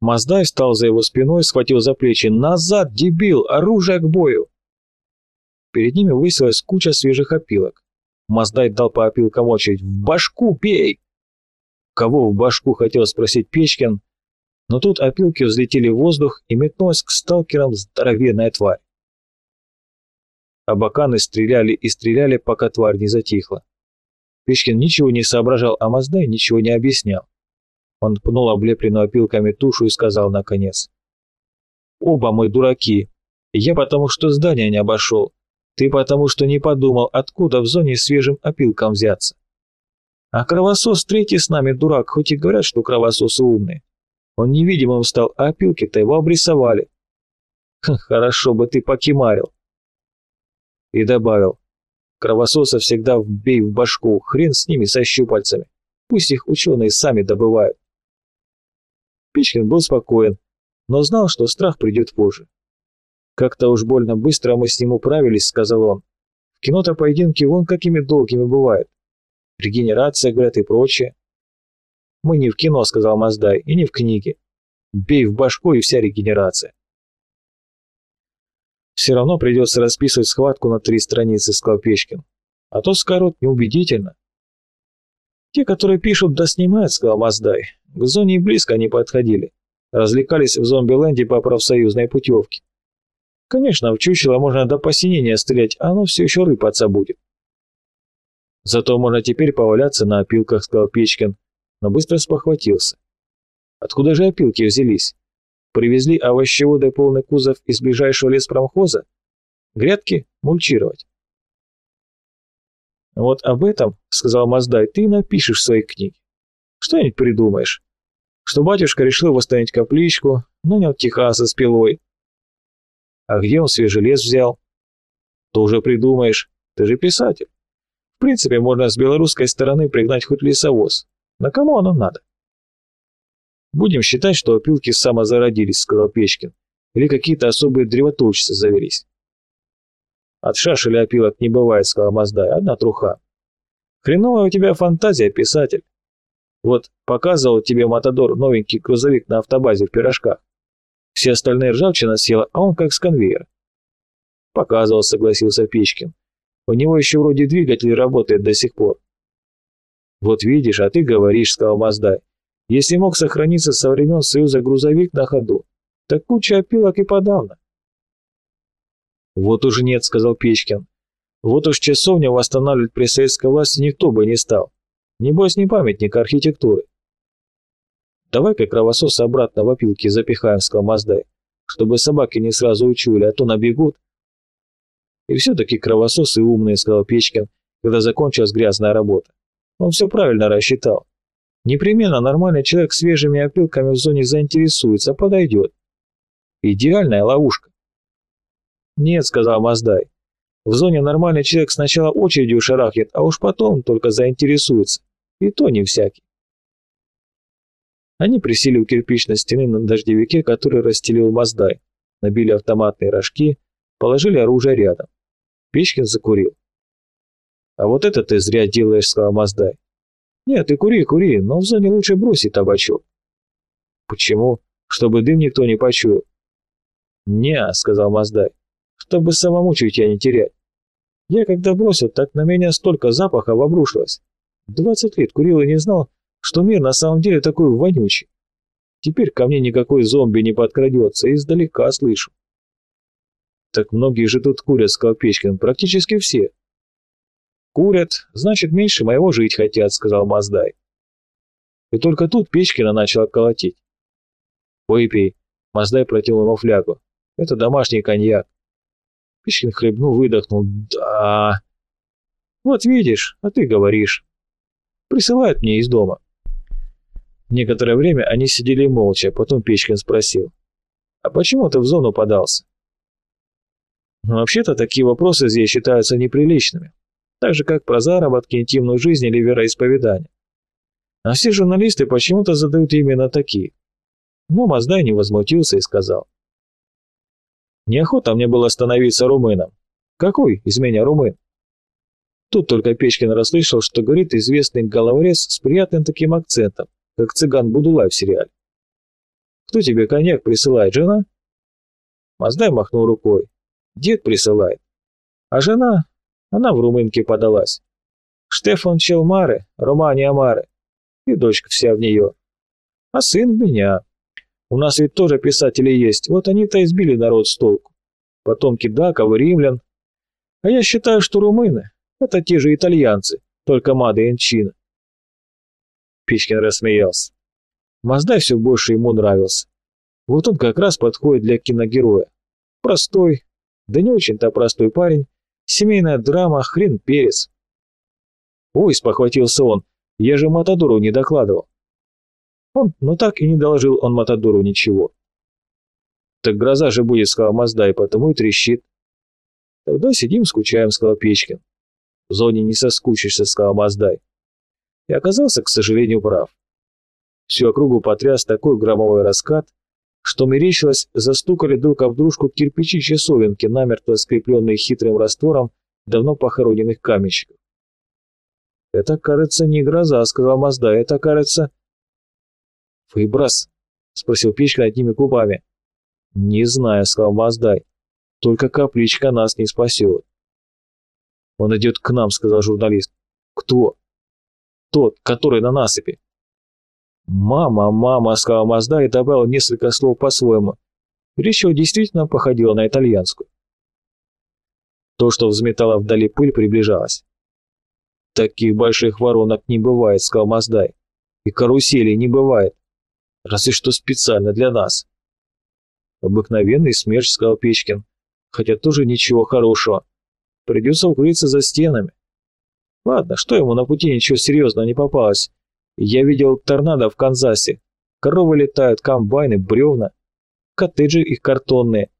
Маздай встал за его спиной, схватил за плечи. «Назад, дебил! Оружие к бою!» Перед ними высилась куча свежих опилок. Маздай дал по опилкам очередь. «В башку бей!» Кого в башку хотел спросить Печкин, но тут опилки взлетели в воздух и метнулась к сталкерам здоровенная тварь. Абаканы стреляли и стреляли, пока тварь не затихла. Печкин ничего не соображал, а Маздай ничего не объяснял. Он пнул облепленную опилками тушу и сказал наконец. «Оба мы дураки. Я потому что здание не обошел. Ты потому что не подумал, откуда в зоне свежим опилкам взяться. А кровосос третий с нами дурак, хоть и говорят, что кровососы умные. Он невидимым стал, а опилки-то его обрисовали. Хорошо бы ты покемарил. И добавил. Кровососа всегда вбей в башку, хрен с ними со щупальцами. Пусть их ученые сами добывают. Печкин был спокоен, но знал, что страх придет позже. «Как-то уж больно быстро мы с ним управились», — сказал он. «В кино-то поединки вон какими долгими бывают. Регенерация, говорят, и прочее». «Мы не в кино», — сказал Маздай, — «и не в книге. Бей в башку и вся регенерация». «Все равно придется расписывать схватку на три страницы», — сказал Печкин. «А то скорот неубедительно». «Те, которые пишут, да снимают», — сказал Маздай. «К зоне и близко не подходили. Развлекались в зомби-ленде по профсоюзной путевке. Конечно, в чучело можно до посинения стрелять, а оно все еще рыпаться будет. Зато можно теперь поваляться на опилках, сказал Печкин, но быстро спохватился. Откуда же опилки взялись? Привезли овощеводы полный кузов из ближайшего леспромхоза? Грядки мульчировать. Вот об этом, сказал Маздай, ты напишешь в своей книге. Что-нибудь придумаешь. Что батюшка решил восстановить капличку, нанял Техаса с пилой, а где он свежий лес взял? Тоже придумаешь. Ты же писатель. В принципе, можно с белорусской стороны пригнать хоть лесовоз. На кому оно надо? Будем считать, что опилки самозародились, сказал Печкин. Или какие-то особые древоточцы завелись. От шашеля опилок не бывает, сказал Маздай, одна труха. Хреновая у тебя фантазия, писатель. Вот показывал тебе Матадор новенький грузовик на автобазе в пирожках. Все остальные ржавчина съела, а он как с конвейера. Показывал, согласился Печкин. У него еще вроде двигатель работает до сих пор. Вот видишь, а ты говоришь, сказал Маздай. Если мог сохраниться со времен Союза грузовик на ходу, так куча опилок и подавно. Вот уж нет, сказал Печкин. Вот уж часовню восстанавливать при советской власти никто бы не стал. Небось не памятник архитектуры. Давай-ка кровососа обратно в опилки запихаем, сказал Маздай, чтобы собаки не сразу учуяли, а то набегут. И все-таки кровососы умные, сказал Печкин, когда закончилась грязная работа. Он все правильно рассчитал. Непременно нормальный человек свежими опилками в зоне заинтересуется, подойдет. Идеальная ловушка. Нет, сказал Маздай. В зоне нормальный человек сначала очередью шарахнет, а уж потом только заинтересуется. И то не всякий. Они присели у кирпичной стены на дождевике, который расстелил Маздай, набили автоматные рожки, положили оружие рядом. Печкин закурил. «А вот это ты зря делаешь», — сказал Маздай. «Нет, ты кури, кури, но в зоне лучше бросить табачок». «Почему? Чтобы дым никто не почуял». «Не», — сказал Маздай, — «чтобы самому чутья не терять. Я когда бросил, так на меня столько запахов обрушилось. Двадцать лет курил и не знал, что мир на самом деле такой вонючий. Теперь ко мне никакой зомби не подкрадется, издалека слышу. Так многие же тут курят, сказал Печкин, практически все. Курят, значит, меньше моего жить хотят, сказал Маздай. И только тут Печкина начала колотить. Выпей, Маздай протянул ему флягу. Это домашний коньяк. Печкин хлебнул, выдохнул. Да. Вот видишь, а ты говоришь. Присылают мне из дома. Некоторое время они сидели молча, потом Печкин спросил. «А почему ты в зону подался?» «Ну, вообще-то такие вопросы здесь считаются неприличными, так же, как про заработки, интимную жизнь или вероисповедание. А все журналисты почему-то задают именно такие. Но Маздай не возмутился и сказал. «Неохота мне было становиться румыном. Какой из меня румын?» Тут только Печкин расслышал, что говорит известный головорез с приятным таким акцентом, как цыган Будулай в сериале. Кто тебе коньяк присылает, жена?» Маздай махнул рукой. «Дед присылает. А жена? Она в румынке подалась. Штефан Челмары, Романи Амары. И дочка вся в нее. А сын в меня. У нас ведь тоже писатели есть, вот они-то избили народ с толку. Потомки даков и римлян. А я считаю, что румыны — это те же итальянцы, только Мада Инчина. Пичкин рассмеялся. Маздай все больше ему нравился. Вот он как раз подходит для киногероя. Простой, да не очень-то простой парень, семейная драма, хрен перец. Ой, спохватился он, я же Матадору не докладывал. Но так и не доложил он Матадору ничего. Так гроза же будет, сказал Маздай, потому и трещит. Тогда сидим, скучаем, сказал Печкин. В зоне не соскучишься, сказал Маздай. И оказался, к сожалению, прав. Всю округу потряс такой громовой раскат, что мерещилось, застукали друг об дружку кирпичи часовенки, намертво скрепленные хитрым раствором давно похороненных каменщиков. «Это, кажется, не гроза», — сказал Мазда, — «это, кажется...» «Выброс?» — спросил Печка одними губами. «Не знаю», — сказал Маздай. «Только капличка нас не спасет». «Он идет к нам», — сказал журналист. «Кто?» «Тот, который на насыпи». «Мама, мама», — сказал Мазда и добавил несколько слов по-своему. Речь его действительно походила на итальянскую. То, что взметало вдали пыль, приближалось. «Таких больших воронок не бывает», — сказал Маздай. «И каруселей не бывает. Разве что специально для нас». «Обыкновенный смерч», — сказал Печкин. «Хотя тоже ничего хорошего. Придется укрыться за стенами». «Ладно, что ему на пути ничего серьезного не попалось. Я видел торнадо в Канзасе. Коровы летают, комбайны, бревна. Коттеджи их картонные.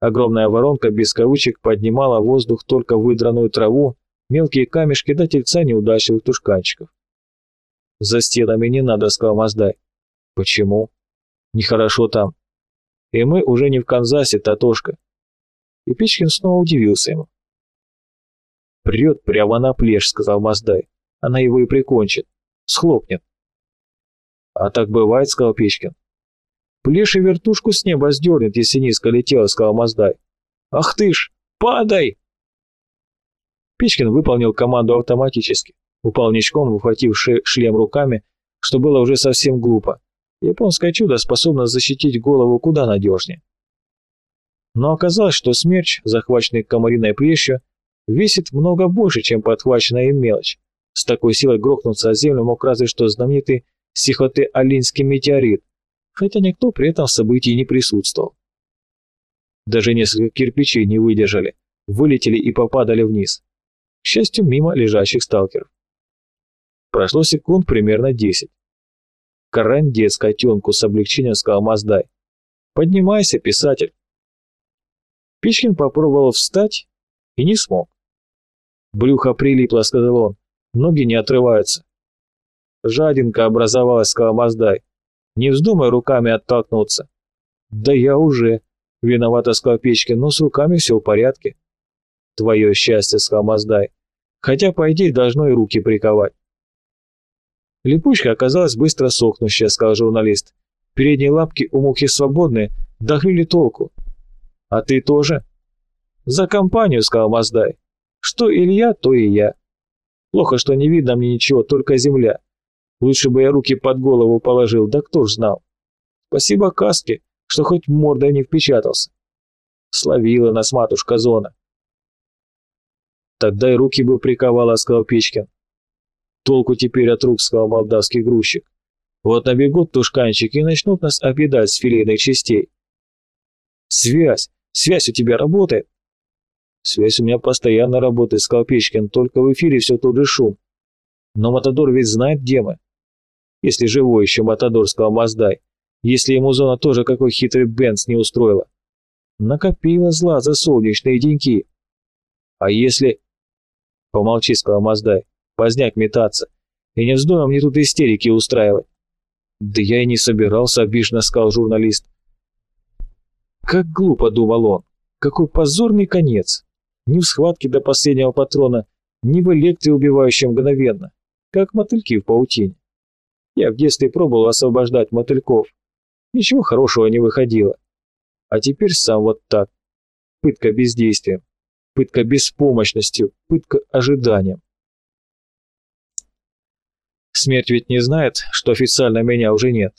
Огромная воронка без кавычек поднимала в воздух только выдранную траву, мелкие камешки до тельца неудачливых тушканчиков. «За стенами не надо», — сказал Маздай. «Почему?» «Нехорошо там. И мы уже не в Канзасе, Татошка». И Печкин снова удивился ему. «Прет прямо на плешь», — сказал Маздай она его и прикончит. Схлопнет. «А так бывает», — сказал Печкин. «Плешь и вертушку с неба сдернет, если низко летела», — сказал Маздай. «Ах ты ж! Падай!» Печкин выполнил команду автоматически, упал ничком, ухватив шлем руками, что было уже совсем глупо. Японское чудо способно защитить голову куда надежнее. Но оказалось, что смерч, захваченный комариной плещью, весит много больше, чем подхваченная им мелочь. С такой силой грохнуться о землю мог разве что знаменитый Сихоте-Алинский метеорит, хотя никто при этом событии не присутствовал. Даже несколько кирпичей не выдержали, вылетели и попадали вниз. К счастью, мимо лежащих сталкеров. Прошло секунд примерно десять. «Карандец, котенку!» с облегчением сказал Маздай. «Поднимайся, писатель!» Пичкин попробовал встать и не смог. «Брюхо прилипло», — сказал он. Ноги не отрываются. Жадинка образовалась, сказал Маздай. Не вздумай руками оттолкнуться. Да я уже, виновато сказал Печкин, но с руками все в порядке. Твое счастье, сказал Маздай. Хотя, по идее, должно и руки приковать. Липучка оказалась быстро сохнущая, сказал журналист. Передние лапки у мухи свободные, дохлили толку. А ты тоже? За компанию, сказал Маздай. Что Илья, то и я. Плохо, что не видно мне ничего, только земля. Лучше бы я руки под голову положил, да кто ж знал. Спасибо каске, что хоть мордой не впечатался. Словила нас матушка Зона. Тогда и руки бы приковала, сказал Печкин. Толку теперь от рук, сказал молдавский грузчик. Вот набегут тушканчики и начнут нас объедать с филейных частей. Связь, связь у тебя работает? Связь у меня постоянно работает, сказал Печкин, только в эфире все тот же шум. Но Матадор ведь знает, где мы. Если живой еще Матадор, сказал Маздай. Если ему зона тоже какой хитрый Бенц не устроила. Накопила зла за солнечные деньки. А если... Помолчи, сказал Маздай. Поздняк метаться. И не вздумай мне тут истерики устраивать. Да я и не собирался, обиженно сказал журналист. Как глупо, думал он. Какой позорный конец ни в схватке до последнего патрона, ни в электре, убивающем мгновенно, как мотыльки в паутине. Я в детстве пробовал освобождать мотыльков, Ничего хорошего не выходило. А теперь сам вот так. Пытка бездействием, пытка беспомощностью, пытка ожиданием. Смерть ведь не знает, что официально меня уже нет.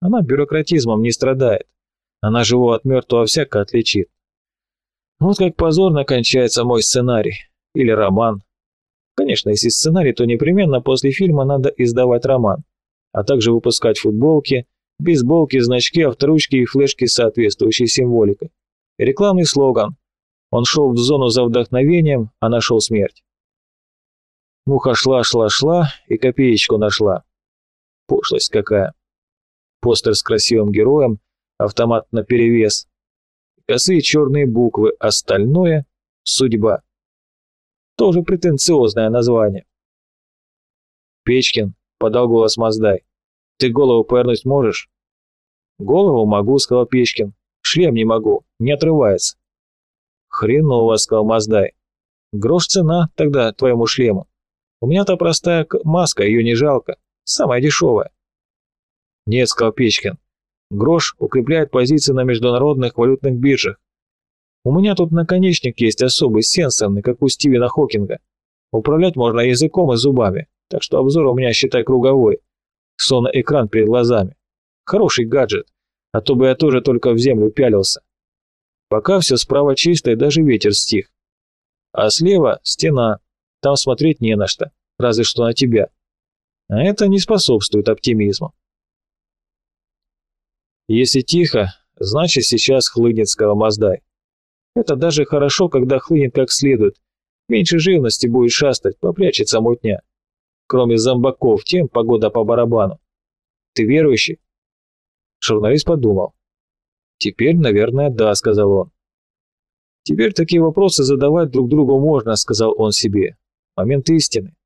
Она бюрократизмом не страдает. Она живого от мертвого всяко отличит. Вот как позорно кончается мой сценарий. Или роман. Конечно, если сценарий, то непременно после фильма надо издавать роман, а также выпускать футболки, бейсболки, значки, авторучки и флешки с соответствующей символикой. Рекламный слоган. Он шел в зону за вдохновением, а нашел смерть. Муха шла, шла, шла и копеечку нашла. Пошлость какая. Постер с красивым героем, автомат на перевес. Косые черные буквы, остальное — судьба. Тоже претенциозное название. «Печкин», — подал голос Маздай, — «ты голову повернуть можешь?» «Голову могу», — сказал Печкин. «Шлем не могу, не отрывается». «Хреново», — сказал Маздай. «Грош цена тогда твоему шлему. У меня-то простая маска, ее не жалко, самая дешевая». «Нет», — сказал Печкин. «Грош укрепляет позиции на международных валютных биржах. У меня тут наконечник есть особый, сенсорный, как у Стивена Хокинга. Управлять можно языком и зубами, так что обзор у меня, считай, круговой. Словно экран перед глазами. Хороший гаджет, а то бы я тоже только в землю пялился. Пока все справа чисто и даже ветер стих. А слева стена, там смотреть не на что, разве что на тебя. А это не способствует оптимизму. Если тихо, значит сейчас хлынет скаломоздай. Это даже хорошо, когда хлынет как следует. Меньше живности будет шастать, попрячется мутня. Кроме зомбаков, тем погода по барабану. Ты верующий? Журналист подумал. «Теперь, наверное, да», — сказал он. «Теперь такие вопросы задавать друг другу можно», — сказал он себе. «Момент истины».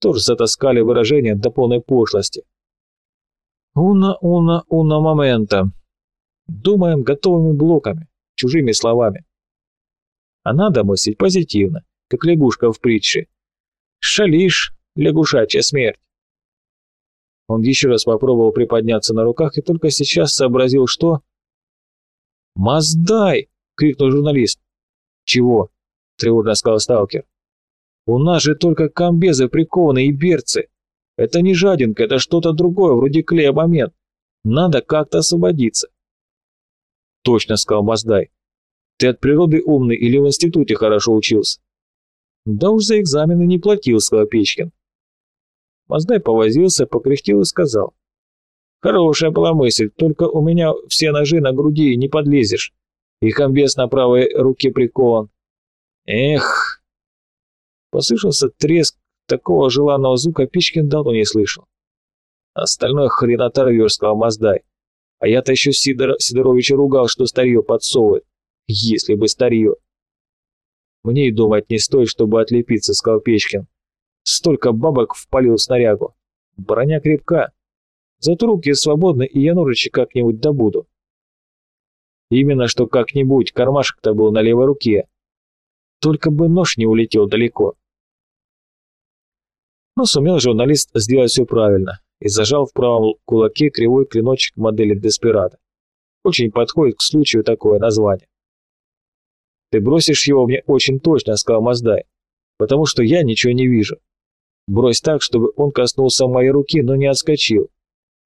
Тоже затаскали выражение до полной пошлости. «Уна, уна, уна момента». Думаем готовыми блоками, чужими словами. А надо мыслить позитивно, как лягушка в притче. Шалишь, лягушачья смерть. Он еще раз попробовал приподняться на руках и только сейчас сообразил, что... «Маздай!» — крикнул журналист. «Чего?» — тревожно сказал сталкер. «У нас же только комбезы прикованы и берцы. Это не жадинка, это что-то другое, вроде клея момент. Надо как-то освободиться». «Точно», — сказал Маздай. Ты от природы умный или в институте хорошо учился?» «Да уж за экзамены не платил», — сказал Печкин. Маздай повозился, покряхтел и сказал. «Хорошая была мысль, только у меня все ножи на груди не подлезешь, и комбез на правой руке прикован. Эх!» Послышался треск, такого желанного звука Печкин давно не слышал. «Остальное хрен оторвешь», — сказал Маздай. «А я-то еще Сидор, Сидоровича ругал, что старье подсовывает. Если бы старье. Мне и думать не стоит, чтобы отлепиться, сказал Печкин. Столько бабок впалил снарягу. Броня крепка. Зато руки свободны, и я ножичек как-нибудь добуду. Именно что как-нибудь, кармашек-то был на левой руке. Только бы нож не улетел далеко. Но сумел журналист сделать все правильно и зажал в правом кулаке кривой клиночек модели Деспирада. Очень подходит к случаю такое название. «Ты бросишь его мне очень точно», — сказал Маздай, «потому что я ничего не вижу. Брось так, чтобы он коснулся моей руки, но не отскочил.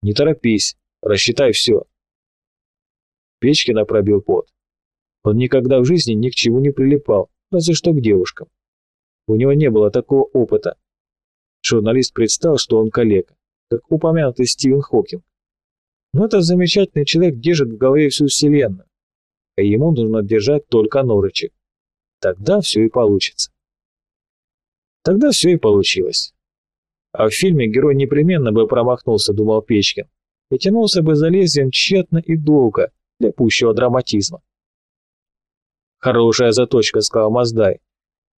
Не торопись, рассчитай все». Печкина пробил пот. Он никогда в жизни ни к чему не прилипал, разве что к девушкам. У него не было такого опыта. Журналист представил, что он коллега, как упомянутый Стивен Хокинг. Но этот замечательный человек держит в голове всю Вселенную а ему нужно держать только норычек. Тогда все и получится. Тогда все и получилось. А в фильме герой непременно бы промахнулся, думал Печкин, и тянулся бы за лезвием тщетно и долго для пущего драматизма. «Хорошая заточка», — сказал Маздай.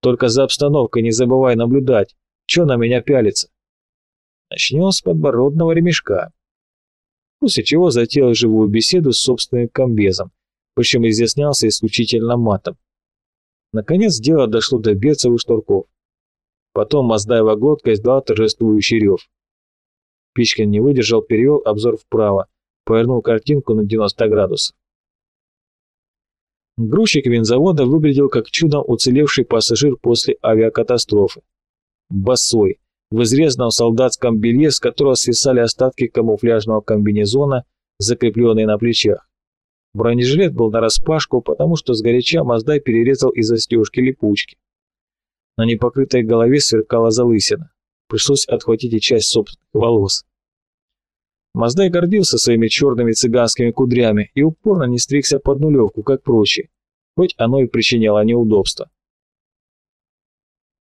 «Только за обстановкой не забывай наблюдать. Че на меня пялится?» Начнем с подбородного ремешка. После чего затеял живую беседу с собственным комбезом, причем изъяснялся исключительно матом. Наконец дело дошло до берцев и шнурков. Потом Маздаева глотка издала торжествующий рев. Пичкин не выдержал, перевел обзор вправо, повернул картинку на 90 градусов. Грузчик винзавода выглядел как чудом уцелевший пассажир после авиакатастрофы. Босой, в изрезанном солдатском белье, с которого свисали остатки камуфляжного комбинезона, закрепленные на плечах. Бронежилет был нараспашку, потому что сгоряча Маздай перерезал из застежки липучки. На непокрытой голове сверкала залысина. Пришлось отхватить и часть собственных волос. Маздай гордился своими черными цыганскими кудрями и упорно не стригся под нулевку, как прочие, хоть оно и причиняло неудобства.